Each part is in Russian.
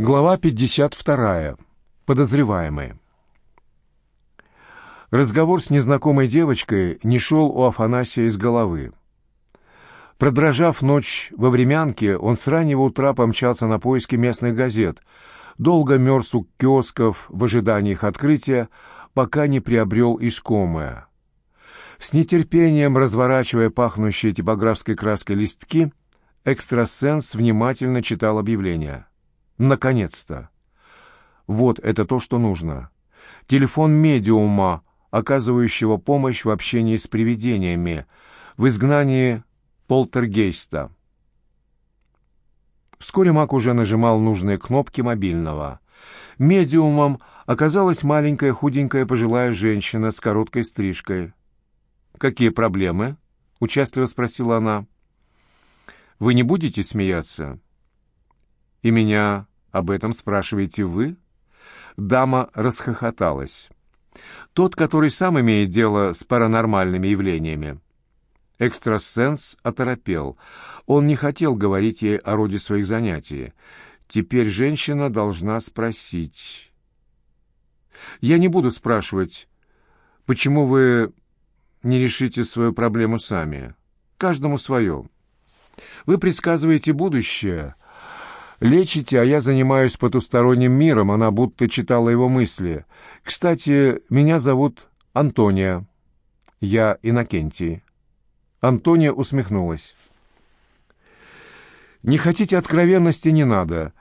Глава 52. Подозреваемый. Разговор с незнакомой девочкой не шел у Афанасия из головы. Продрожав ночь во времянке, он с раннего утра помчался на поиски местных газет, долго мерз у киосков в ожидании их открытия, пока не приобрел искомое. С нетерпением разворачивая пахнущие типографской краской листки, экстрасенс внимательно читал объявления. Наконец-то! Вот это то, что нужно. Телефон медиума, оказывающего помощь в общении с привидениями, в изгнании полтергейста. Вскоре Мак уже нажимал нужные кнопки мобильного. Медиумом оказалась маленькая худенькая пожилая женщина с короткой стрижкой. «Какие проблемы?» — участливо спросила она. «Вы не будете смеяться?» «И меня об этом спрашиваете вы?» Дама расхохоталась. «Тот, который сам имеет дело с паранормальными явлениями». Экстрасенс оторопел. Он не хотел говорить ей о роде своих занятий. Теперь женщина должна спросить. «Я не буду спрашивать, почему вы не решите свою проблему сами. Каждому свое. Вы предсказываете будущее, Лечите, а я занимаюсь потусторонним миром, она будто читала его мысли. Кстати, меня зовут Антония. Я Иннокентий. Антония усмехнулась. «Не хотите откровенности, не надо,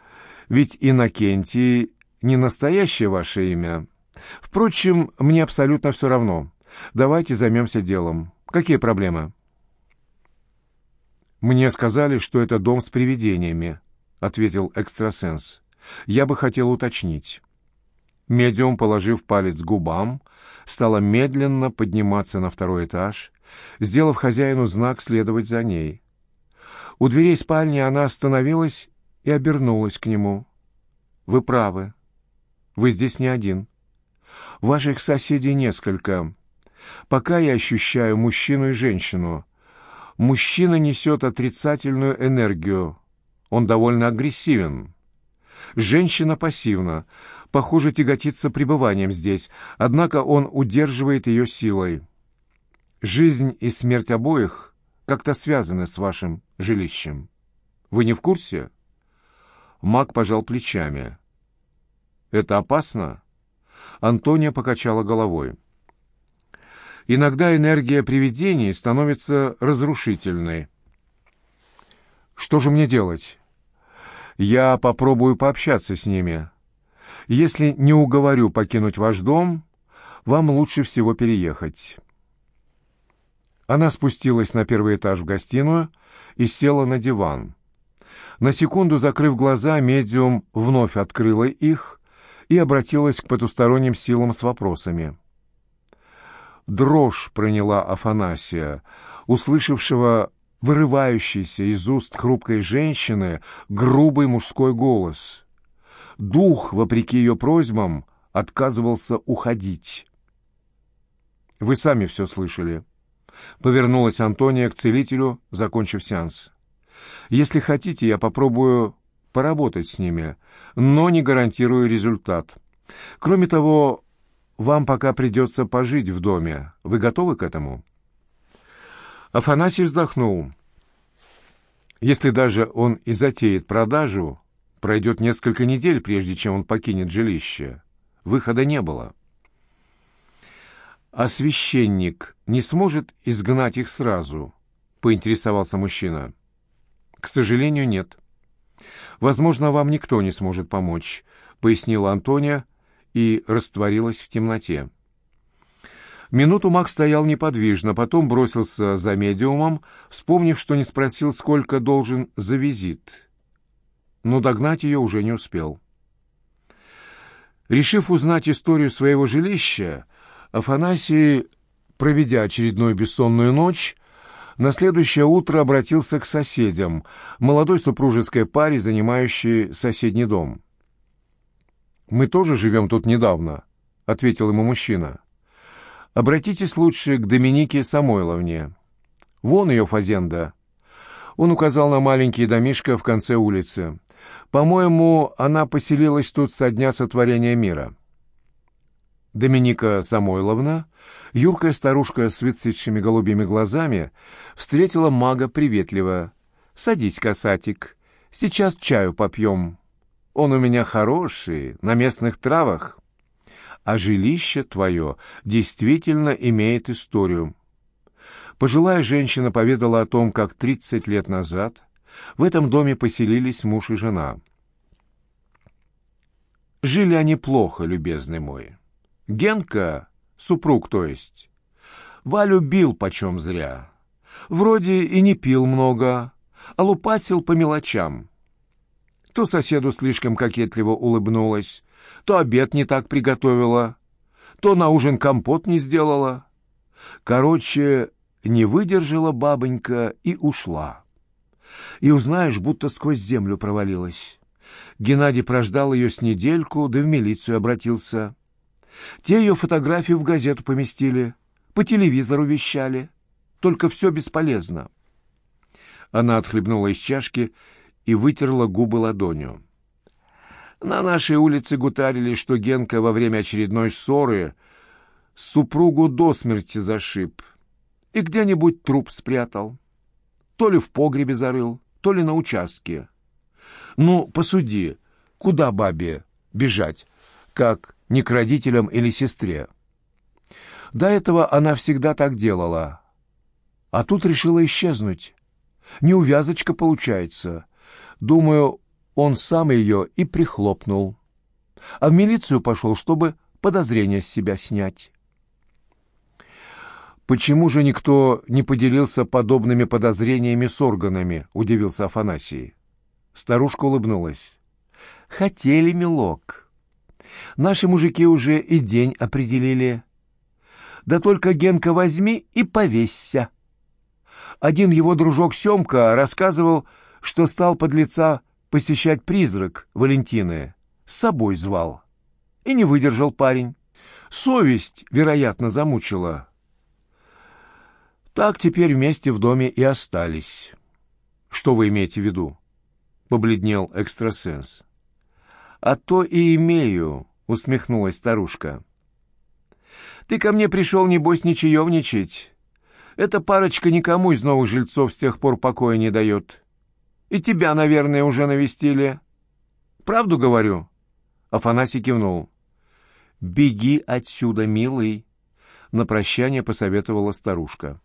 ведь Иннокентий не настоящее ваше имя. Впрочем, мне абсолютно все равно. Давайте займемся делом. Какие проблемы?» «Мне сказали, что это дом с привидениями», — ответил экстрасенс. «Я бы хотел уточнить». Медиум, положив палец губам, стала медленно подниматься на второй этаж, сделав хозяину знак следовать за ней. У дверей спальни она остановилась и обернулась к нему. «Вы правы. Вы здесь не один. Ваших соседей несколько. Пока я ощущаю мужчину и женщину. Мужчина несет отрицательную энергию, он довольно агрессивен. Женщина пассивна, похоже, тяготится пребыванием здесь, однако он удерживает ее силой. Жизнь и смерть обоих как-то связаны с вашим жилищем. Вы не в курсе? Маг пожал плечами. Это опасно? Антония покачала головой. Иногда энергия привидений становится разрушительной. Что же мне делать? Я попробую пообщаться с ними. Если не уговорю покинуть ваш дом, вам лучше всего переехать. Она спустилась на первый этаж в гостиную и села на диван. На секунду, закрыв глаза, медиум вновь открыла их и обратилась к потусторонним силам с вопросами. Дрожь проняла Афанасия, услышавшего вырывающийся из уст хрупкой женщины грубый мужской голос. Дух, вопреки ее просьбам, отказывался уходить. «Вы сами все слышали», — повернулась Антония к целителю, закончив сеанс. «Если хотите, я попробую поработать с ними, но не гарантирую результат. Кроме того, вам пока придется пожить в доме. Вы готовы к этому?» Афанасий вздохнул. Если даже он и затеет продажу, пройдет несколько недель, прежде чем он покинет жилище. Выхода не было. «А священник не сможет изгнать их сразу?» — поинтересовался мужчина. «К сожалению, нет. Возможно, вам никто не сможет помочь», — пояснила Антония и растворилась в темноте. Минуту Мак стоял неподвижно, потом бросился за медиумом, вспомнив, что не спросил, сколько должен за визит. Но догнать ее уже не успел. Решив узнать историю своего жилища, Афанасий, проведя очередную бессонную ночь, на следующее утро обратился к соседям, молодой супружеской паре, занимающей соседний дом. «Мы тоже живем тут недавно», — ответил ему мужчина. Обратитесь лучше к Доминике Самойловне. Вон ее фазенда. Он указал на маленький домишко в конце улицы. По-моему, она поселилась тут со дня сотворения мира. Доминика Самойловна, юркая старушка с выцветшими голубыми глазами, встретила мага приветливо. «Садись, касатик, сейчас чаю попьем. Он у меня хороший, на местных травах. А жилище твое действительно имеет историю». Пожилая женщина поведала о том, как 30 лет назад в этом доме поселились муж и жена. Жили они плохо, любезный мой. Генка, супруг то есть, Валю бил почем зря. Вроде и не пил много, а лупасил по мелочам. То соседу слишком кокетливо улыбнулась, то обед не так приготовила, то на ужин компот не сделала. Короче, не выдержала бабонька и ушла. И узнаешь, будто сквозь землю провалилась. Геннадий прождал ее с недельку, да в милицию обратился. Те ее фотографию в газету поместили, по телевизору вещали. Только все бесполезно. Она отхлебнула из чашки и вытерла губы ладонью. На нашей улице гутарили, что Генка во время очередной ссоры супругу до смерти зашиб и где-нибудь труп спрятал. То ли в погребе зарыл, то ли на участке. Ну, посуди, куда бабе бежать, как не к родителям или сестре? До этого она всегда так делала. А тут решила исчезнуть. Неувязочка получается. Думаю, он сам ее и прихлопнул. А в милицию пошел, чтобы подозрения с себя снять. «Почему же никто не поделился подобными подозрениями с органами?» — удивился Афанасий. Старушка улыбнулась. «Хотели, милок. Наши мужики уже и день определили. Да только Генка возьми и повесься. Один его дружок Семка рассказывал, что стал под лица посещать призрак Валентины. С собой звал. И не выдержал парень. Совесть, вероятно, замучила. Так теперь вместе в доме и остались. Что вы имеете в виду? Побледнел экстрасенс. А то и имею, усмехнулась старушка. Ты ко мне пришел, небось, не чаевничать. Эта парочка никому из новых жильцов с тех пор покоя не дает. И тебя, наверное, уже навестили. Правду говорю?» Афанасий кивнул. «Беги отсюда, милый!» На прощание посоветовала старушка.